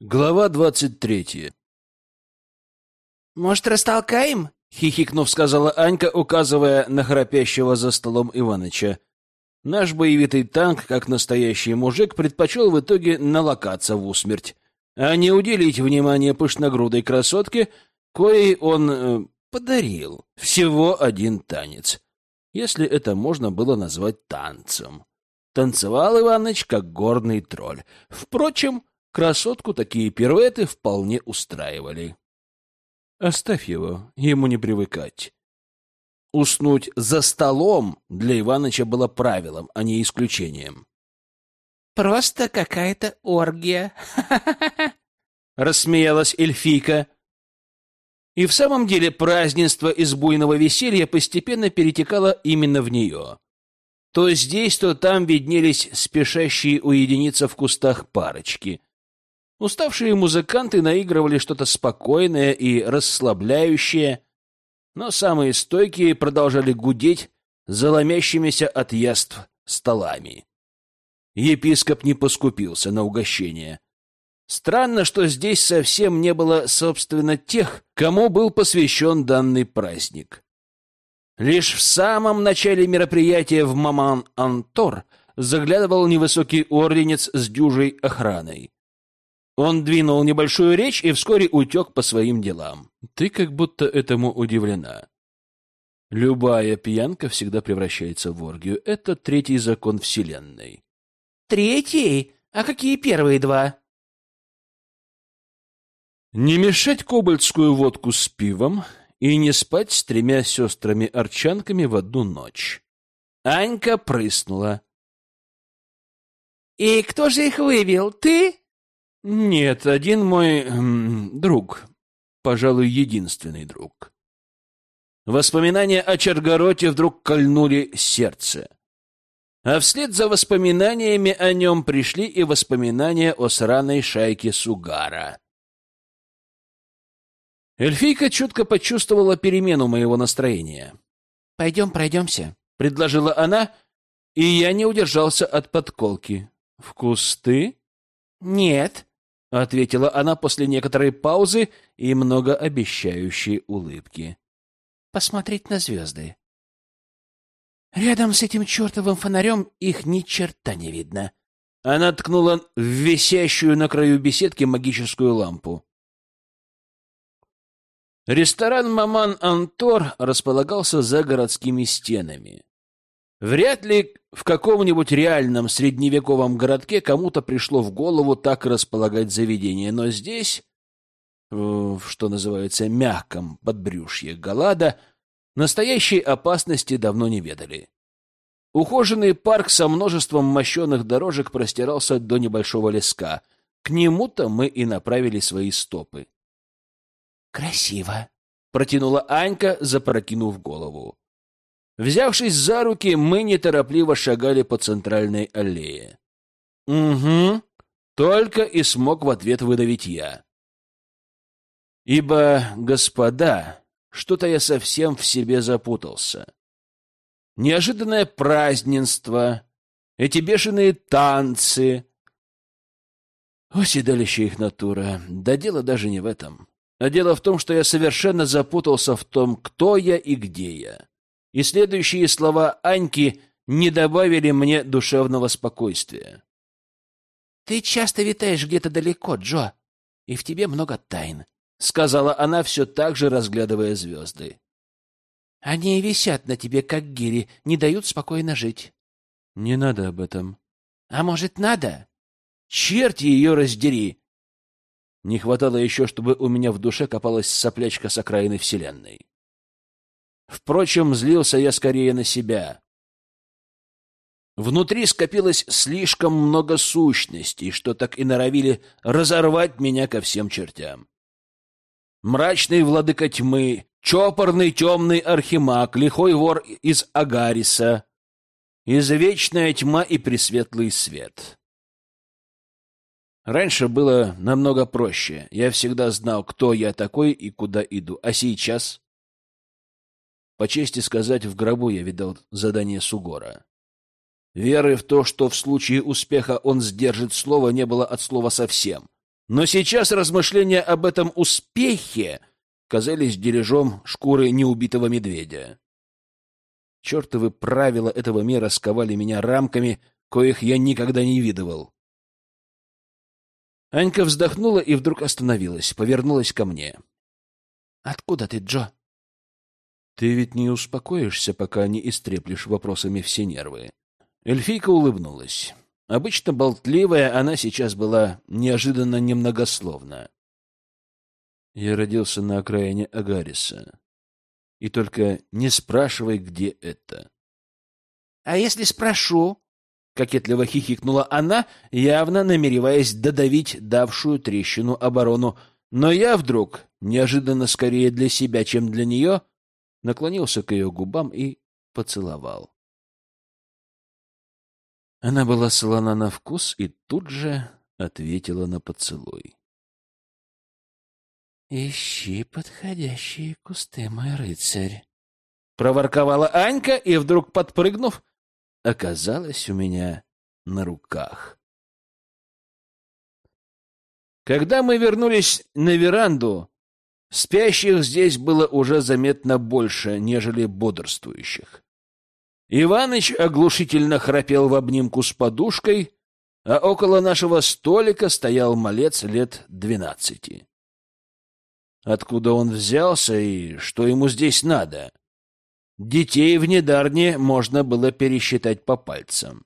Глава двадцать третья. «Может, растолкаем?» — хихикнув, сказала Анька, указывая на храпящего за столом Иваныча. Наш боевитый танк, как настоящий мужик, предпочел в итоге налокаться в усмерть, а не уделить внимание пышногрудой красотке, коей он э, подарил всего один танец, если это можно было назвать танцем. Танцевал Иваныч, как горный тролль. Впрочем, Красотку такие пируэты вполне устраивали. Оставь его, ему не привыкать. Уснуть за столом для Иваныча было правилом, а не исключением. «Просто какая-то оргия!» — рассмеялась эльфийка. И в самом деле празднество из буйного веселья постепенно перетекало именно в нее. То здесь, то там виднелись спешащие уединиться в кустах парочки. Уставшие музыканты наигрывали что-то спокойное и расслабляющее, но самые стойкие продолжали гудеть заломящимися от яств столами. Епископ не поскупился на угощение. Странно, что здесь совсем не было, собственно, тех, кому был посвящен данный праздник. Лишь в самом начале мероприятия в Маман-Антор заглядывал невысокий орденец с дюжей охраной. Он двинул небольшую речь и вскоре утек по своим делам. Ты как будто этому удивлена. Любая пьянка всегда превращается в оргию. Это третий закон Вселенной. Третий? А какие первые два? Не мешать кобальтскую водку с пивом и не спать с тремя сестрами-арчанками в одну ночь. Анька прыснула. «И кто же их вывел? Ты?» Нет, один мой эм, друг, пожалуй, единственный друг. Воспоминания о Чаргороте вдруг кольнули сердце. А вслед за воспоминаниями о нем пришли и воспоминания о сраной шайке Сугара. Эльфийка чутко почувствовала перемену моего настроения. «Пойдем пройдемся», — предложила она, и я не удержался от подколки. «В кусты?» «Нет», — ответила она после некоторой паузы и многообещающей улыбки. — Посмотреть на звезды. Рядом с этим чертовым фонарем их ни черта не видно. Она ткнула в висящую на краю беседки магическую лампу. Ресторан «Маман Антор» располагался за городскими стенами. Вряд ли в каком-нибудь реальном средневековом городке кому-то пришло в голову так располагать заведение, но здесь, в, что называется, мягком подбрюшье Галада, настоящей опасности давно не ведали. Ухоженный парк со множеством мощенных дорожек простирался до небольшого леска. К нему-то мы и направили свои стопы. «Красиво!» — протянула Анька, запрокинув голову. Взявшись за руки, мы неторопливо шагали по центральной аллее. «Угу», — только и смог в ответ выдавить я. Ибо, господа, что-то я совсем в себе запутался. Неожиданное праздненство, эти бешеные танцы. Оседалище их натура. Да дело даже не в этом. А дело в том, что я совершенно запутался в том, кто я и где я и следующие слова Аньки не добавили мне душевного спокойствия. «Ты часто витаешь где-то далеко, Джо, и в тебе много тайн», — сказала она, все так же разглядывая звезды. «Они висят на тебе, как гири, не дают спокойно жить». «Не надо об этом». «А может, надо?» «Черти ее раздери!» Не хватало еще, чтобы у меня в душе копалась соплячка с окраины Вселенной. Впрочем, злился я скорее на себя. Внутри скопилось слишком много сущностей, что так и норовили разорвать меня ко всем чертям. Мрачный владыка тьмы, чопорный темный архимаг, лихой вор из Агариса, извечная тьма и пресветлый свет. Раньше было намного проще. Я всегда знал, кто я такой и куда иду. А сейчас... По чести сказать, в гробу я видал задание Сугора. Веры в то, что в случае успеха он сдержит слово, не было от слова совсем. Но сейчас размышления об этом успехе казались дележом шкуры неубитого медведя. Чертовы правила этого мира сковали меня рамками, коих я никогда не видывал. Анька вздохнула и вдруг остановилась, повернулась ко мне. — Откуда ты, Джо? — Ты ведь не успокоишься, пока не истреплешь вопросами все нервы. Эльфийка улыбнулась. Обычно болтливая, она сейчас была неожиданно немногословна. Я родился на окраине Агариса. И только не спрашивай, где это. — А если спрошу? — кокетливо хихикнула она, явно намереваясь додавить давшую трещину оборону. Но я вдруг, неожиданно скорее для себя, чем для нее, наклонился к ее губам и поцеловал. Она была солона на вкус и тут же ответила на поцелуй. «Ищи подходящие кусты, мой рыцарь!» Проворковала Анька и, вдруг подпрыгнув, оказалась у меня на руках. Когда мы вернулись на веранду, спящих здесь было уже заметно больше, нежели бодрствующих. Иваныч оглушительно храпел в обнимку с подушкой, а около нашего столика стоял малец лет двенадцати. Откуда он взялся и что ему здесь надо? Детей в Недарне можно было пересчитать по пальцам.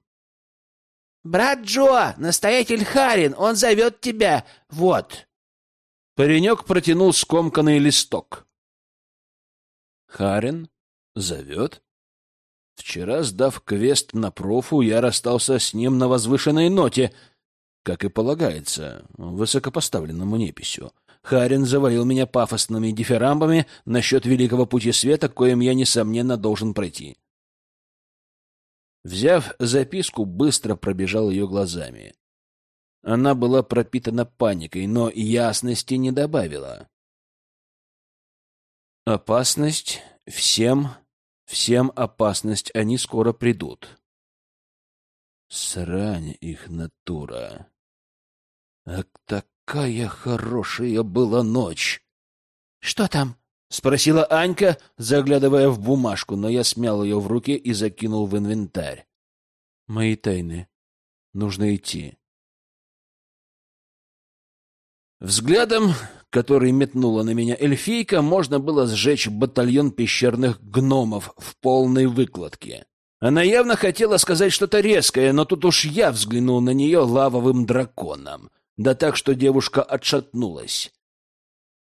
«Брат Джо, настоятель Харин, он зовет тебя! Вот!» Паренек протянул скомканный листок. «Харин? Зовет?» Вчера, сдав квест на профу, я расстался с ним на возвышенной ноте, как и полагается, высокопоставленному неписью. Харин завалил меня пафосными дифирамбами насчет великого пути света, коим я, несомненно, должен пройти. Взяв записку, быстро пробежал ее глазами. Она была пропитана паникой, но ясности не добавила. Опасность всем Всем опасность, они скоро придут. Срань их натура. А такая хорошая была ночь. — Что там? — спросила Анька, заглядывая в бумажку, но я смял ее в руке и закинул в инвентарь. — Мои тайны. Нужно идти. Взглядом который метнула на меня эльфийка, можно было сжечь батальон пещерных гномов в полной выкладке. Она явно хотела сказать что-то резкое, но тут уж я взглянул на нее лавовым драконом, да так, что девушка отшатнулась.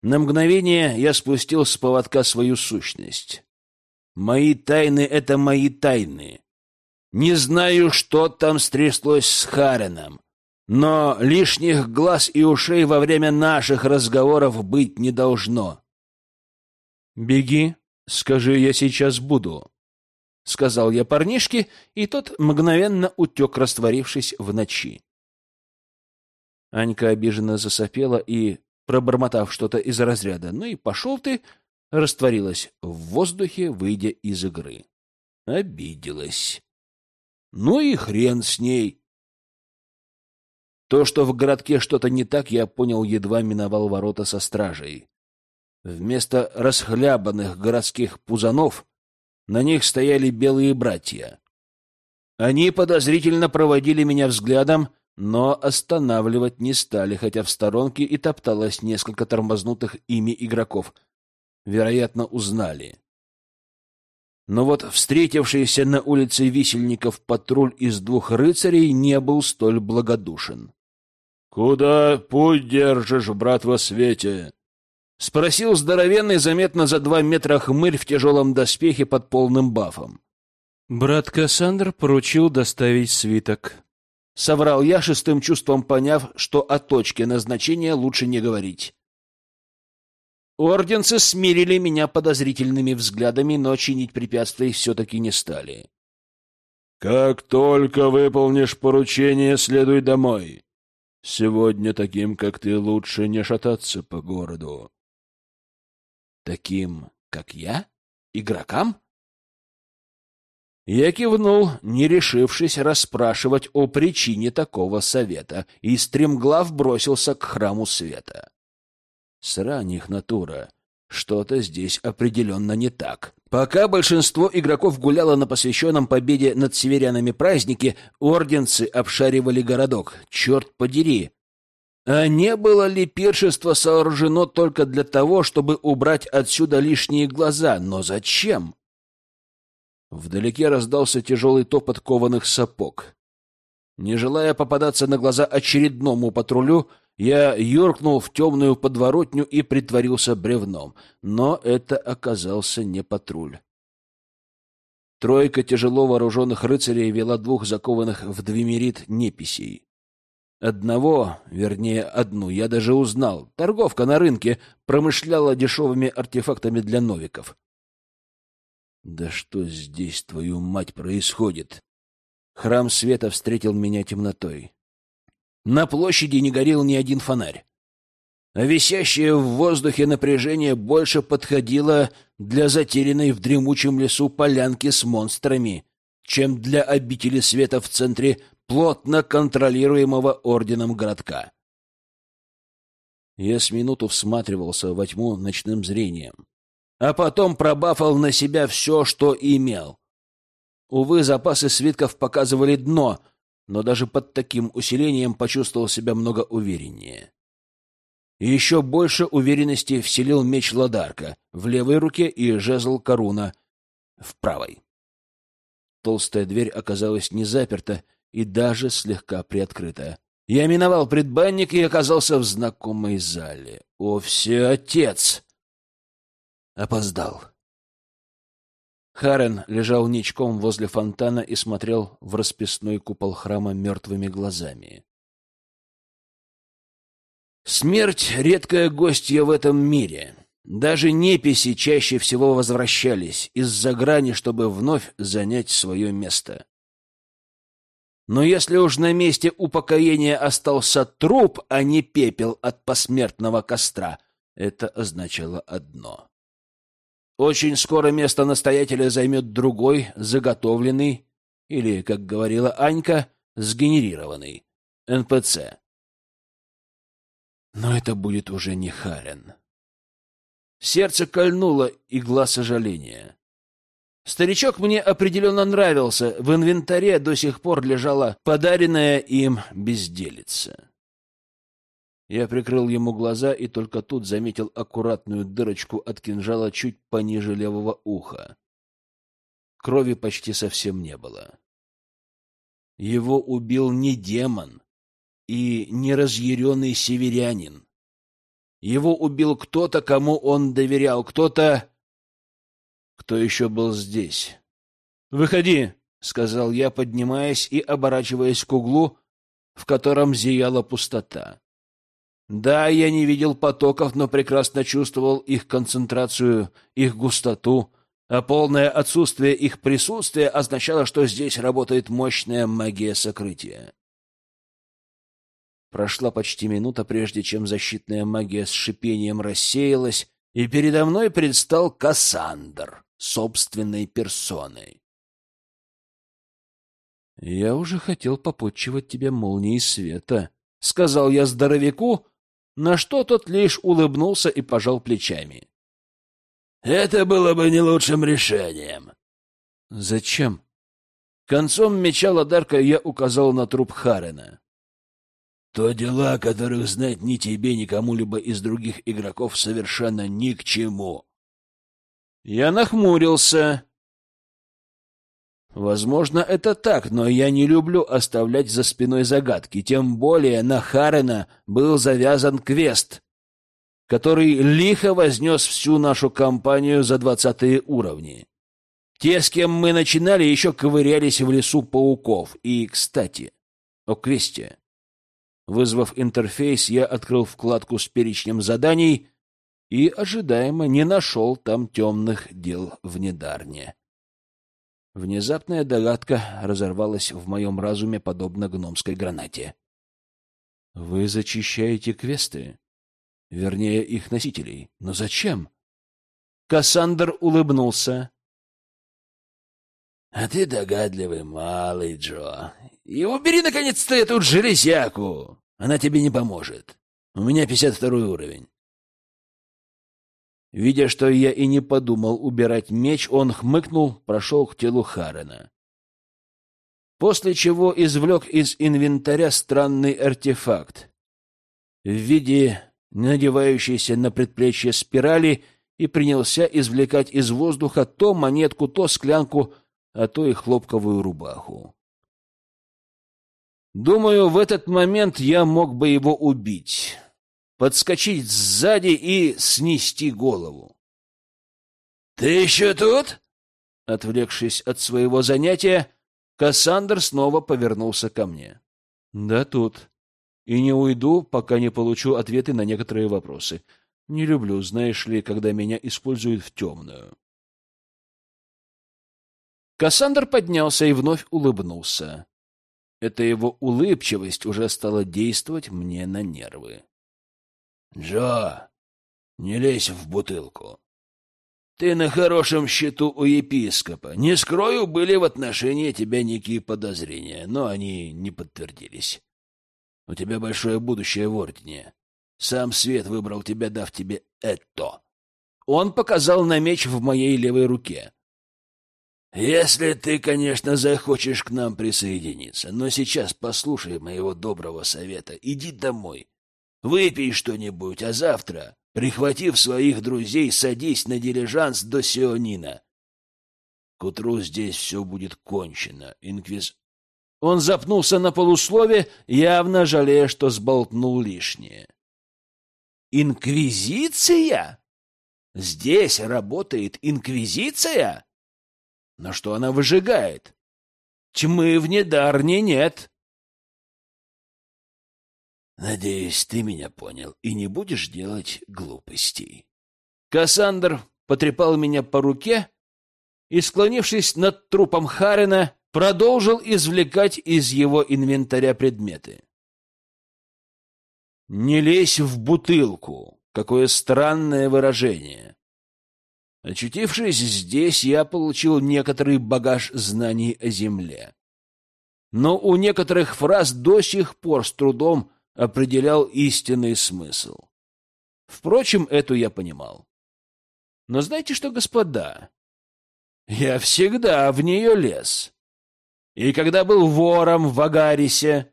На мгновение я спустил с поводка свою сущность. Мои тайны — это мои тайны. Не знаю, что там стряслось с Хареном, но лишних глаз и ушей во время наших разговоров быть не должно. «Беги, скажи, я сейчас буду», — сказал я парнишке, и тот мгновенно утек, растворившись в ночи. Анька обиженно засопела и, пробормотав что-то из разряда «ну и пошел ты», растворилась в воздухе, выйдя из игры. Обиделась. Ну и хрен с ней. То, что в городке что-то не так, я понял, едва миновал ворота со стражей. Вместо расхлябанных городских пузанов на них стояли белые братья. Они подозрительно проводили меня взглядом, но останавливать не стали, хотя в сторонке и топталось несколько тормознутых ими игроков. Вероятно, узнали. Но вот встретившийся на улице висельников патруль из двух рыцарей не был столь благодушен. «Куда путь держишь, брат во свете?» — спросил здоровенный, заметно за два метра хмырь в тяжелом доспехе под полным бафом. «Брат Кассандр поручил доставить свиток». Соврал я, шестым чувством поняв, что о точке назначения лучше не говорить. Орденцы смирили меня подозрительными взглядами, но чинить препятствий все-таки не стали. «Как только выполнишь поручение, следуй домой. Сегодня таким, как ты, лучше не шататься по городу. Таким, как я? Игрокам? Я кивнул, не решившись расспрашивать о причине такого совета, и стремглав бросился к храму света. Срань их натура. Что-то здесь определенно не так. Пока большинство игроков гуляло на посвященном победе над северянами празднике, орденцы обшаривали городок. Черт подери! А не было ли пиршество сооружено только для того, чтобы убрать отсюда лишние глаза? Но зачем? Вдалеке раздался тяжелый топот кованых сапог. Не желая попадаться на глаза очередному патрулю, я юркнул в темную подворотню и притворился бревном, но это оказался не патруль. Тройка тяжело вооруженных рыцарей вела двух закованных в двемерит неписей. Одного, вернее, одну, я даже узнал. Торговка на рынке промышляла дешевыми артефактами для новиков. Да что здесь, твою мать, происходит? Храм света встретил меня темнотой. На площади не горел ни один фонарь. А висящее в воздухе напряжение больше подходило для затерянной в дремучем лесу полянки с монстрами, чем для обители света в центре плотно контролируемого орденом городка. Я с минуту всматривался во тьму ночным зрением, а потом пробафал на себя все, что имел. Увы, запасы свитков показывали дно — но даже под таким усилением почувствовал себя много увереннее. Еще больше уверенности вселил меч Ладарка в левой руке и жезл Коруна в правой. Толстая дверь оказалась не заперта и даже слегка приоткрыта. Я миновал предбанник и оказался в знакомой зале. О, все отец! Опоздал. Харен лежал ничком возле фонтана и смотрел в расписной купол храма мертвыми глазами. Смерть — редкая гостья в этом мире. Даже неписи чаще всего возвращались из-за грани, чтобы вновь занять свое место. Но если уж на месте упокоения остался труп, а не пепел от посмертного костра, это означало одно очень скоро место настоятеля займет другой, заготовленный, или, как говорила Анька, сгенерированный НПЦ. Но это будет уже не Харен. Сердце кольнуло игла сожаления. Старичок мне определенно нравился. В инвентаре до сих пор лежала подаренная им безделица. Я прикрыл ему глаза и только тут заметил аккуратную дырочку от кинжала чуть пониже левого уха. Крови почти совсем не было. Его убил не демон и не разъяренный северянин. Его убил кто-то, кому он доверял, кто-то... Кто еще был здесь? «Выходи!» — сказал я, поднимаясь и оборачиваясь к углу, в котором зияла пустота. Да, я не видел потоков, но прекрасно чувствовал их концентрацию, их густоту, а полное отсутствие их присутствия означало, что здесь работает мощная магия сокрытия. Прошла почти минута, прежде чем защитная магия с шипением рассеялась, и передо мной предстал Кассандр собственной персоной. «Я уже хотел попутчивать тебя молнией света», — сказал я здоровяку, на что тот лишь улыбнулся и пожал плечами. «Это было бы не лучшим решением». «Зачем?» Концом меча Ладарка я указал на труп Харена. «То дела, которых знать ни тебе, ни кому-либо из других игроков совершенно ни к чему». Я нахмурился. Возможно, это так, но я не люблю оставлять за спиной загадки, тем более на Харена был завязан квест, который лихо вознес всю нашу компанию за двадцатые уровни. Те, с кем мы начинали, еще ковырялись в лесу пауков. И, кстати, о квесте. Вызвав интерфейс, я открыл вкладку с перечнем заданий и, ожидаемо, не нашел там темных дел в Недарне. Внезапная догадка разорвалась в моем разуме, подобно гномской гранате. — Вы зачищаете квесты? Вернее, их носителей. Но зачем? Кассандр улыбнулся. А ты догадливый малый, Джо. И убери, наконец-то, эту железяку. Она тебе не поможет. У меня 52 уровень. Видя, что я и не подумал убирать меч, он хмыкнул, прошел к телу Харена. После чего извлек из инвентаря странный артефакт в виде надевающейся на предплечье спирали и принялся извлекать из воздуха то монетку, то склянку, а то и хлопковую рубаху. Думаю, в этот момент я мог бы его убить, подскочить сзади и снести голову. — Ты еще тут? Отвлекшись от своего занятия, Кассандр снова повернулся ко мне. — Да тут. И не уйду, пока не получу ответы на некоторые вопросы. Не люблю, знаешь ли, когда меня используют в темную. Кассандр поднялся и вновь улыбнулся. Эта его улыбчивость уже стала действовать мне на нервы. — Джо, не лезь в бутылку. Ты на хорошем счету у епископа. Не скрою, были в отношении тебя некие подозрения, но они не подтвердились. У тебя большое будущее в Ордене. Сам Свет выбрал тебя, дав тебе это. Он показал на меч в моей левой руке. Если ты, конечно, захочешь к нам присоединиться, но сейчас послушай моего доброго совета. Иди домой, выпей что-нибудь, а завтра, прихватив своих друзей, садись на дилижанс до Сионина. К утру здесь все будет кончено. Инквиз... Он запнулся на полуслове, явно жалея, что сболтнул лишнее. «Инквизиция? Здесь работает инквизиция?» Но что она выжигает? Тьмы в недарне нет. Надеюсь, ты меня понял и не будешь делать глупостей. Кассандр потрепал меня по руке и, склонившись над трупом Харина, продолжил извлекать из его инвентаря предметы. «Не лезь в бутылку!» Какое странное выражение. Очутившись здесь, я получил некоторый багаж знаний о Земле. Но у некоторых фраз до сих пор с трудом определял истинный смысл. Впрочем, эту я понимал. Но знаете что, господа? Я всегда в нее лез. И когда был вором в Агарисе,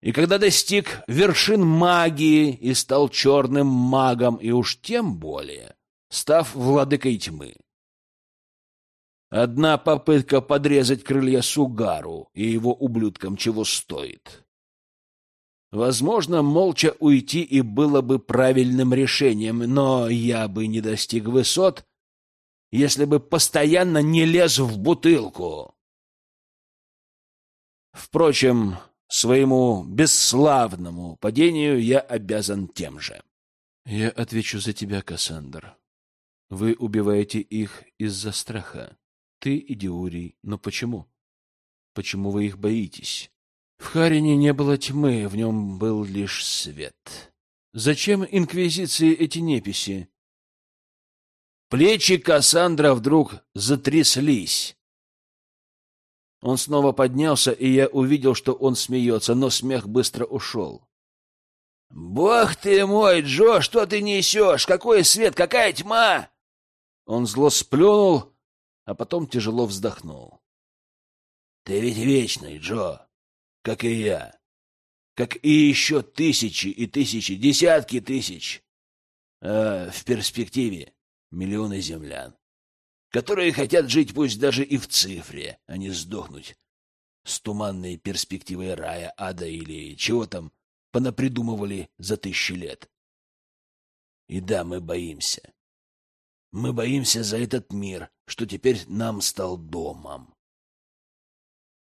и когда достиг вершин магии и стал черным магом, и уж тем более став владыкой тьмы. Одна попытка подрезать крылья Сугару и его ублюдкам чего стоит. Возможно, молча уйти и было бы правильным решением, но я бы не достиг высот, если бы постоянно не лез в бутылку. Впрочем, своему бесславному падению я обязан тем же. Я отвечу за тебя, Кассандр. Вы убиваете их из-за страха. Ты и Диурий. Но почему? Почему вы их боитесь? В Харине не было тьмы, в нем был лишь свет. Зачем инквизиции эти неписи? Плечи Кассандра вдруг затряслись. Он снова поднялся, и я увидел, что он смеется, но смех быстро ушел. — Бог ты мой, Джо, что ты несешь? Какой свет, какая тьма! Он зло сплюнул, а потом тяжело вздохнул. «Ты ведь вечный, Джо, как и я, как и еще тысячи и тысячи, десятки тысяч, а в перспективе миллионы землян, которые хотят жить пусть даже и в цифре, а не сдохнуть с туманной перспективой рая, ада или чего там понапридумывали за тысячи лет. И да, мы боимся. Мы боимся за этот мир, что теперь нам стал домом.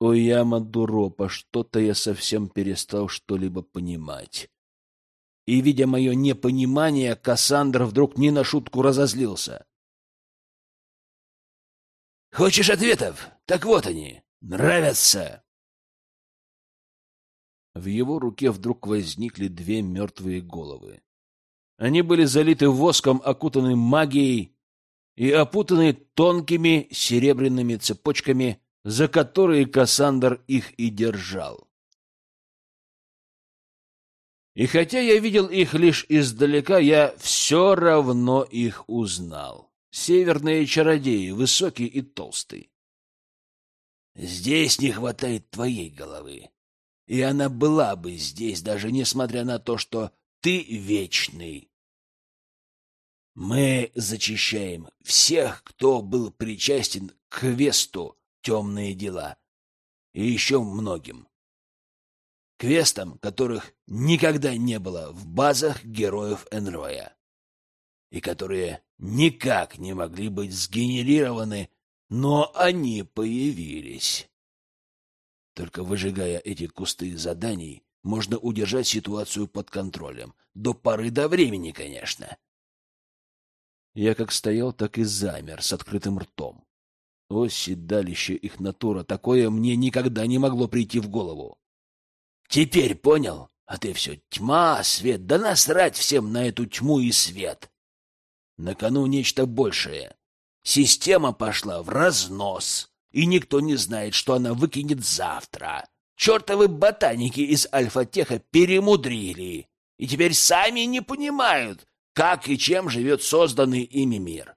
О, яма дуропа, что-то я совсем перестал что-либо понимать. И, видя мое непонимание, Кассандр вдруг не на шутку разозлился. «Хочешь ответов? Так вот они. Нравятся!» В его руке вдруг возникли две мертвые головы. Они были залиты воском, окутаны магией, и опутаны тонкими серебряными цепочками, за которые Кассандр их и держал. И хотя я видел их лишь издалека, я все равно их узнал. Северные чародеи, высокий и толстый. Здесь не хватает твоей головы. И она была бы здесь, даже несмотря на то, что ты вечный. Мы зачищаем всех, кто был причастен к квесту «Темные дела» и еще многим. Квестам, которых никогда не было в базах героев Энроя и которые никак не могли быть сгенерированы, но они появились. Только выжигая эти кусты заданий, можно удержать ситуацию под контролем. До поры до времени, конечно. Я как стоял, так и замер с открытым ртом. О, седалище их натура, такое мне никогда не могло прийти в голову. Теперь понял? А ты все тьма, свет, да насрать всем на эту тьму и свет. На кону нечто большее. Система пошла в разнос, и никто не знает, что она выкинет завтра. Чертовы ботаники из Альфа-Теха перемудрили, и теперь сами не понимают, как и чем живет созданный ими мир.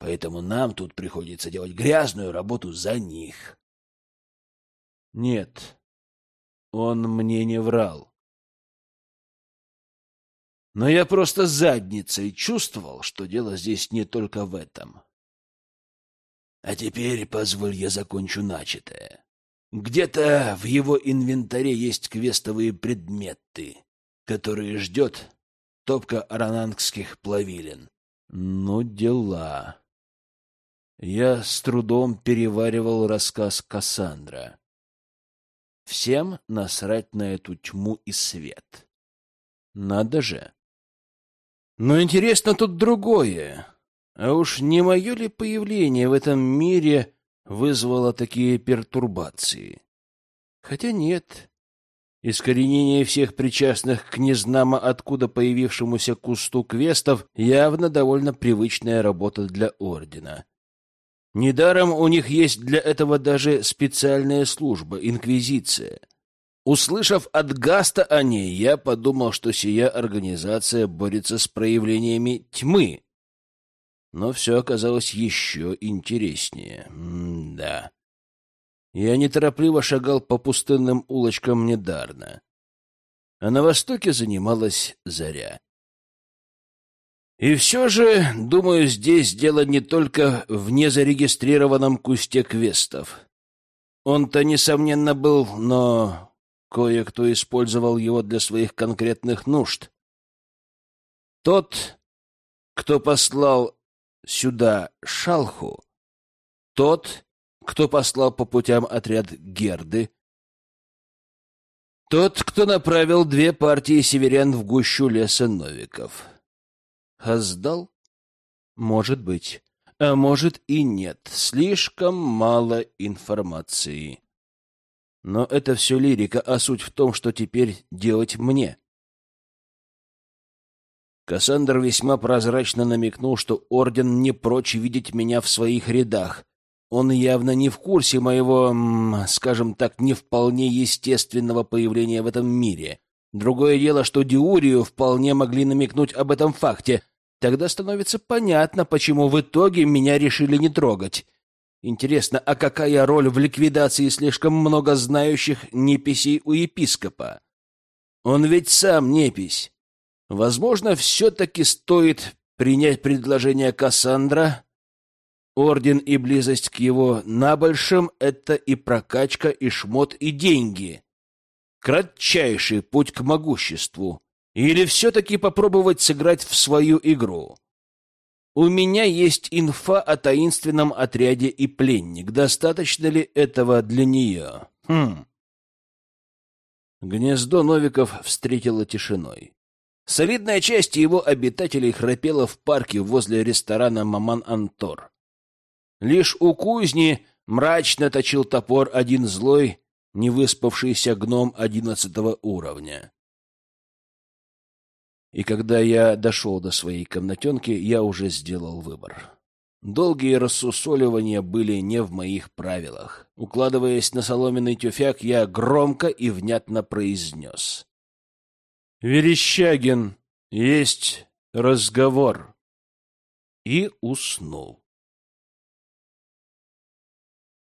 Поэтому нам тут приходится делать грязную работу за них. Нет, он мне не врал. Но я просто задницей чувствовал, что дело здесь не только в этом. А теперь позволь я закончу начатое. Где-то в его инвентаре есть квестовые предметы, которые ждет топка аранангских плавилин. Ну, дела. Я с трудом переваривал рассказ Кассандра. Всем насрать на эту тьму и свет. Надо же. Но интересно тут другое. А уж не мое ли появление в этом мире вызвало такие пертурбации? Хотя нет. Искоренение всех причастных к незнамо откуда появившемуся кусту квестов явно довольно привычная работа для Ордена. Недаром у них есть для этого даже специальная служба — инквизиция. Услышав от Гаста о ней, я подумал, что сия организация борется с проявлениями тьмы. Но все оказалось еще интереснее. М да. Я неторопливо шагал по пустынным улочкам Недарна. А на востоке занималась заря. И все же, думаю, здесь дело не только в незарегистрированном кусте квестов. Он-то, несомненно, был, но кое-кто использовал его для своих конкретных нужд. Тот, кто послал сюда Шалху, тот, кто послал по путям отряд Герды, тот, кто направил две партии северян в гущу леса Новиков — Хаздал? Может быть. А может и нет. Слишком мало информации. Но это все лирика, а суть в том, что теперь делать мне. Кассандр весьма прозрачно намекнул, что Орден не прочь видеть меня в своих рядах. Он явно не в курсе моего, скажем так, не вполне естественного появления в этом мире. Другое дело, что Диурию вполне могли намекнуть об этом факте, Тогда становится понятно, почему в итоге меня решили не трогать. Интересно, а какая роль в ликвидации слишком много знающих неписей у епископа? Он ведь сам непись. Возможно, все-таки стоит принять предложение Кассандра. Орден и близость к его набольшим — это и прокачка, и шмот, и деньги. Кратчайший путь к могуществу. Или все-таки попробовать сыграть в свою игру? У меня есть инфа о таинственном отряде и пленник. Достаточно ли этого для нее? Хм. Гнездо Новиков встретило тишиной. Солидная часть его обитателей храпела в парке возле ресторана «Маман Антор». Лишь у кузни мрачно точил топор один злой, невыспавшийся гном одиннадцатого уровня. И когда я дошел до своей комнатенки, я уже сделал выбор. Долгие рассусоливания были не в моих правилах. Укладываясь на соломенный тюфяк, я громко и внятно произнес. «Верещагин, есть разговор!» И уснул.